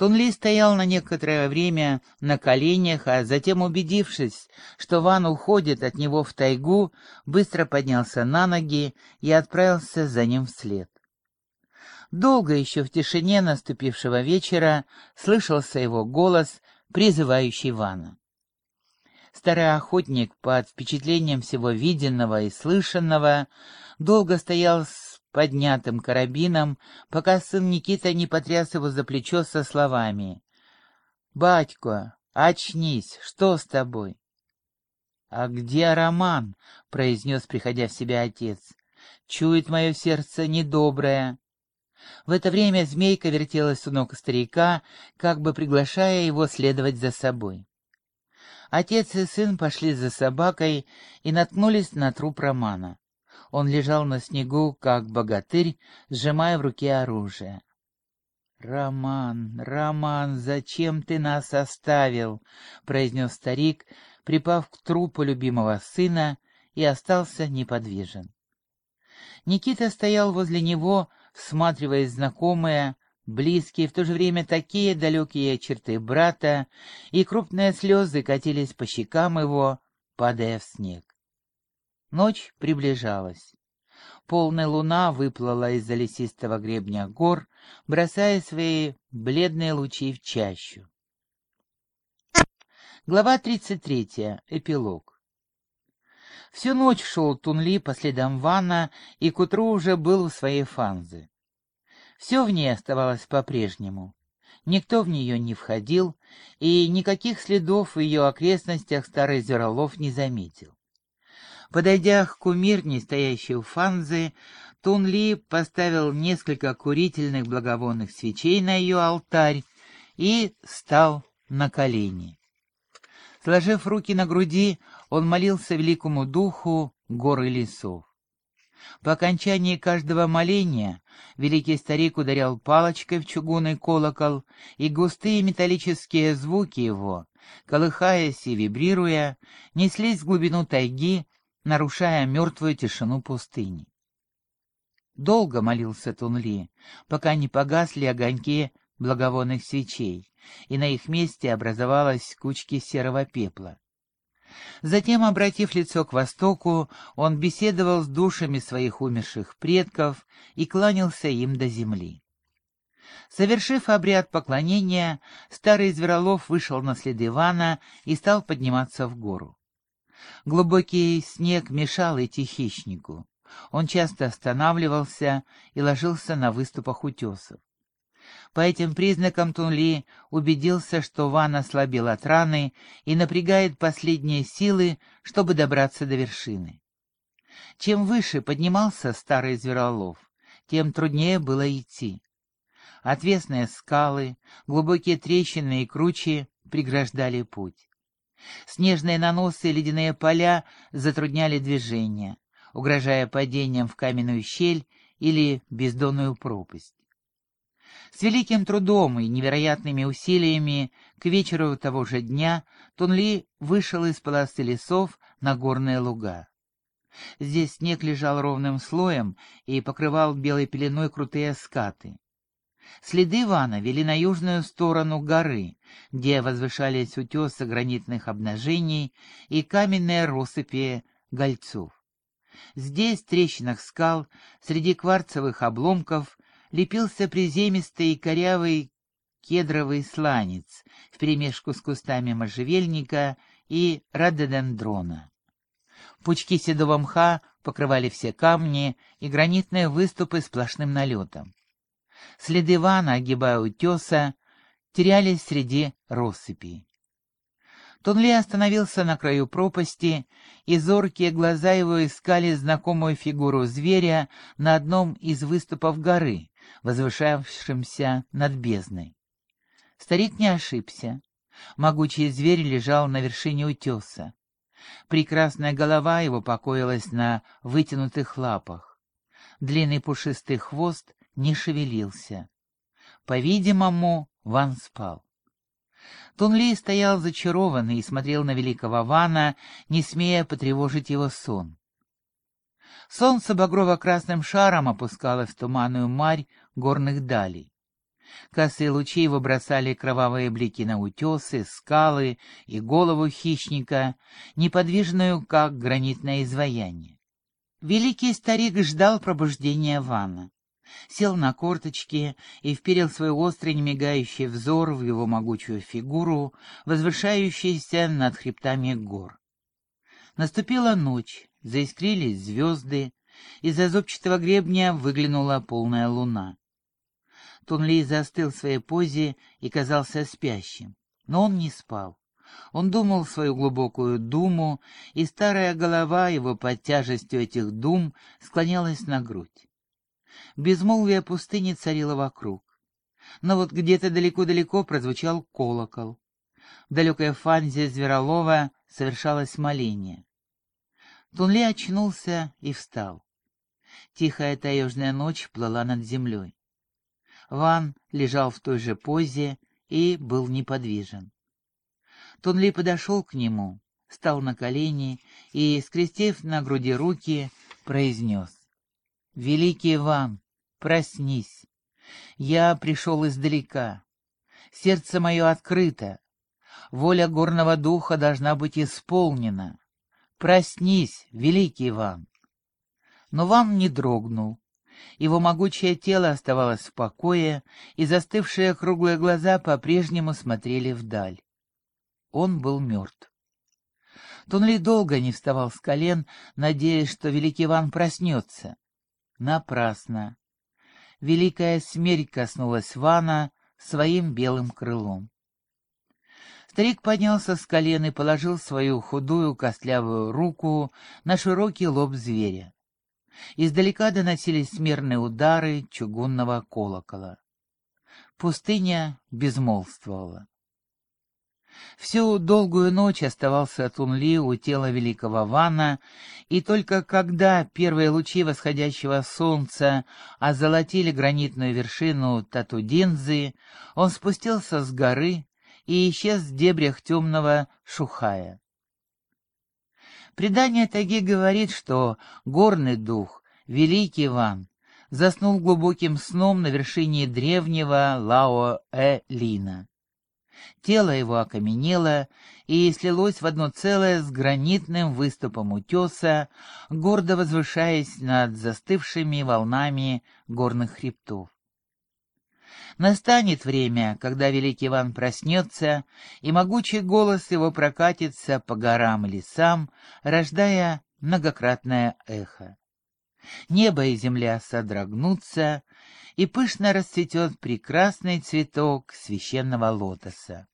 Тунли стоял на некоторое время на коленях, а затем, убедившись, что Ван уходит от него в тайгу, быстро поднялся на ноги и отправился за ним вслед. Долго еще в тишине наступившего вечера слышался его голос, призывающий Вана. Старый охотник под впечатлением всего виденного и слышанного долго стоял с поднятым карабином, пока сын Никита не потряс его за плечо со словами «Батько, очнись, что с тобой?» «А где Роман?» — произнес, приходя в себя отец. «Чует мое сердце недоброе». В это время змейка вертелась у ног старика, как бы приглашая его следовать за собой. Отец и сын пошли за собакой и наткнулись на труп Романа. Он лежал на снегу, как богатырь, сжимая в руке оружие. «Роман, Роман, зачем ты нас оставил?» — произнес старик, припав к трупу любимого сына, и остался неподвижен. Никита стоял возле него, всматриваясь знакомое, близкие, в то же время такие далекие черты брата, и крупные слезы катились по щекам его, падая в снег. Ночь приближалась. Полная луна выплыла из-за лесистого гребня гор, бросая свои бледные лучи в чащу. Глава 33. Эпилог. Всю ночь шел Тунли по следам Вана и к утру уже был у своей фанзы. Все в ней оставалось по-прежнему. Никто в нее не входил, и никаких следов в ее окрестностях старый Зеролов не заметил. Подойдя к кумирне, стоящей у фанзы, Тунли поставил несколько курительных благовонных свечей на ее алтарь и стал на колени. Сложив руки на груди, он молился великому духу горы лесов. По окончании каждого моления великий старик ударял палочкой в чугунный колокол, и густые металлические звуки его, колыхаясь и вибрируя, неслись в глубину тайги, нарушая мертвую тишину пустыни. Долго молился Тунли, пока не погасли огоньки благовонных свечей, и на их месте образовалась кучки серого пепла. Затем, обратив лицо к востоку, он беседовал с душами своих умерших предков и кланялся им до земли. Совершив обряд поклонения, старый Зверолов вышел на следы Ивана и стал подниматься в гору. Глубокий снег мешал идти хищнику. Он часто останавливался и ложился на выступах утесов. По этим признакам Тунли убедился, что Ван ослабил от раны и напрягает последние силы, чтобы добраться до вершины. Чем выше поднимался старый зверолов, тем труднее было идти. Отвесные скалы, глубокие трещины и кручи преграждали путь. Снежные наносы и ледяные поля затрудняли движение, угрожая падением в каменную щель или бездонную пропасть. С великим трудом и невероятными усилиями к вечеру того же дня Тунли вышел из полосы лесов на горные луга. Здесь снег лежал ровным слоем и покрывал белой пеленой крутые скаты. Следы Ивана вели на южную сторону горы, где возвышались утесы гранитных обнажений и каменные россыпи гольцов. Здесь, в трещинах скал, среди кварцевых обломков, лепился приземистый и корявый кедровый сланец вперемешку с кустами можжевельника и рододендрона. Пучки седого мха покрывали все камни и гранитные выступы сплошным налетом. Следы вана, огибая утеса, терялись среди россыпи. Тунли остановился на краю пропасти, и зоркие глаза его искали знакомую фигуру зверя на одном из выступов горы, возвышавшимся над бездной. Старик не ошибся. Могучий зверь лежал на вершине утеса. Прекрасная голова его покоилась на вытянутых лапах. Длинный пушистый хвост не шевелился. По-видимому, Ван спал. Тунли стоял зачарованный и смотрел на великого Вана, не смея потревожить его сон. Солнце багрово-красным шаром опускалось в туманную марь горных далей. Косые лучи его бросали кровавые блики на утесы, скалы и голову хищника, неподвижную, как гранитное изваяние. Великий старик ждал пробуждения Вана. Сел на корточки и вперил свой острый, немигающий взор в его могучую фигуру, возвышающуюся над хребтами гор. Наступила ночь, заискрились звезды, из-за зубчатого гребня выглянула полная луна. Тунли застыл в своей позе и казался спящим. Но он не спал. Он думал свою глубокую думу, и старая голова его под тяжестью этих дум склонялась на грудь. Безмолвие пустыни царило вокруг. Но вот где-то далеко-далеко прозвучал колокол. В далекой фанзе Зверолова совершалось моление. Тунли очнулся и встал. Тихая таежная ночь плыла над землей. Ван лежал в той же позе и был неподвижен. Тунли подошел к нему, стал на колени и, скрестив на груди руки, произнес. «Великий Ван, проснись! Я пришел издалека. Сердце мое открыто. Воля горного духа должна быть исполнена. Проснись, великий Иван!» Но Ван не дрогнул, его могучее тело оставалось в покое, и застывшие круглые глаза по-прежнему смотрели вдаль. Он был мертв. Тунли долго не вставал с колен, надеясь, что великий Иван проснется. Напрасно. Великая смерть коснулась Вана своим белым крылом. Старик поднялся с колен и положил свою худую костлявую руку на широкий лоб зверя. Издалека доносились смерные удары чугунного колокола. Пустыня безмолвствовала. Всю долгую ночь оставался Тунли у тела великого Вана, и только когда первые лучи восходящего солнца озолотили гранитную вершину Татудинзы, он спустился с горы и исчез в дебрях темного Шухая. Предание Таги говорит, что горный дух, великий Иван, заснул глубоким сном на вершине древнего Лао-э-Лина. Тело его окаменело и слилось в одно целое с гранитным выступом утеса, гордо возвышаясь над застывшими волнами горных хребтов. Настанет время, когда великий Иван проснется, и могучий голос его прокатится по горам и лесам, рождая многократное эхо. Небо и земля содрогнутся, и пышно расцветет прекрасный цветок священного лотоса.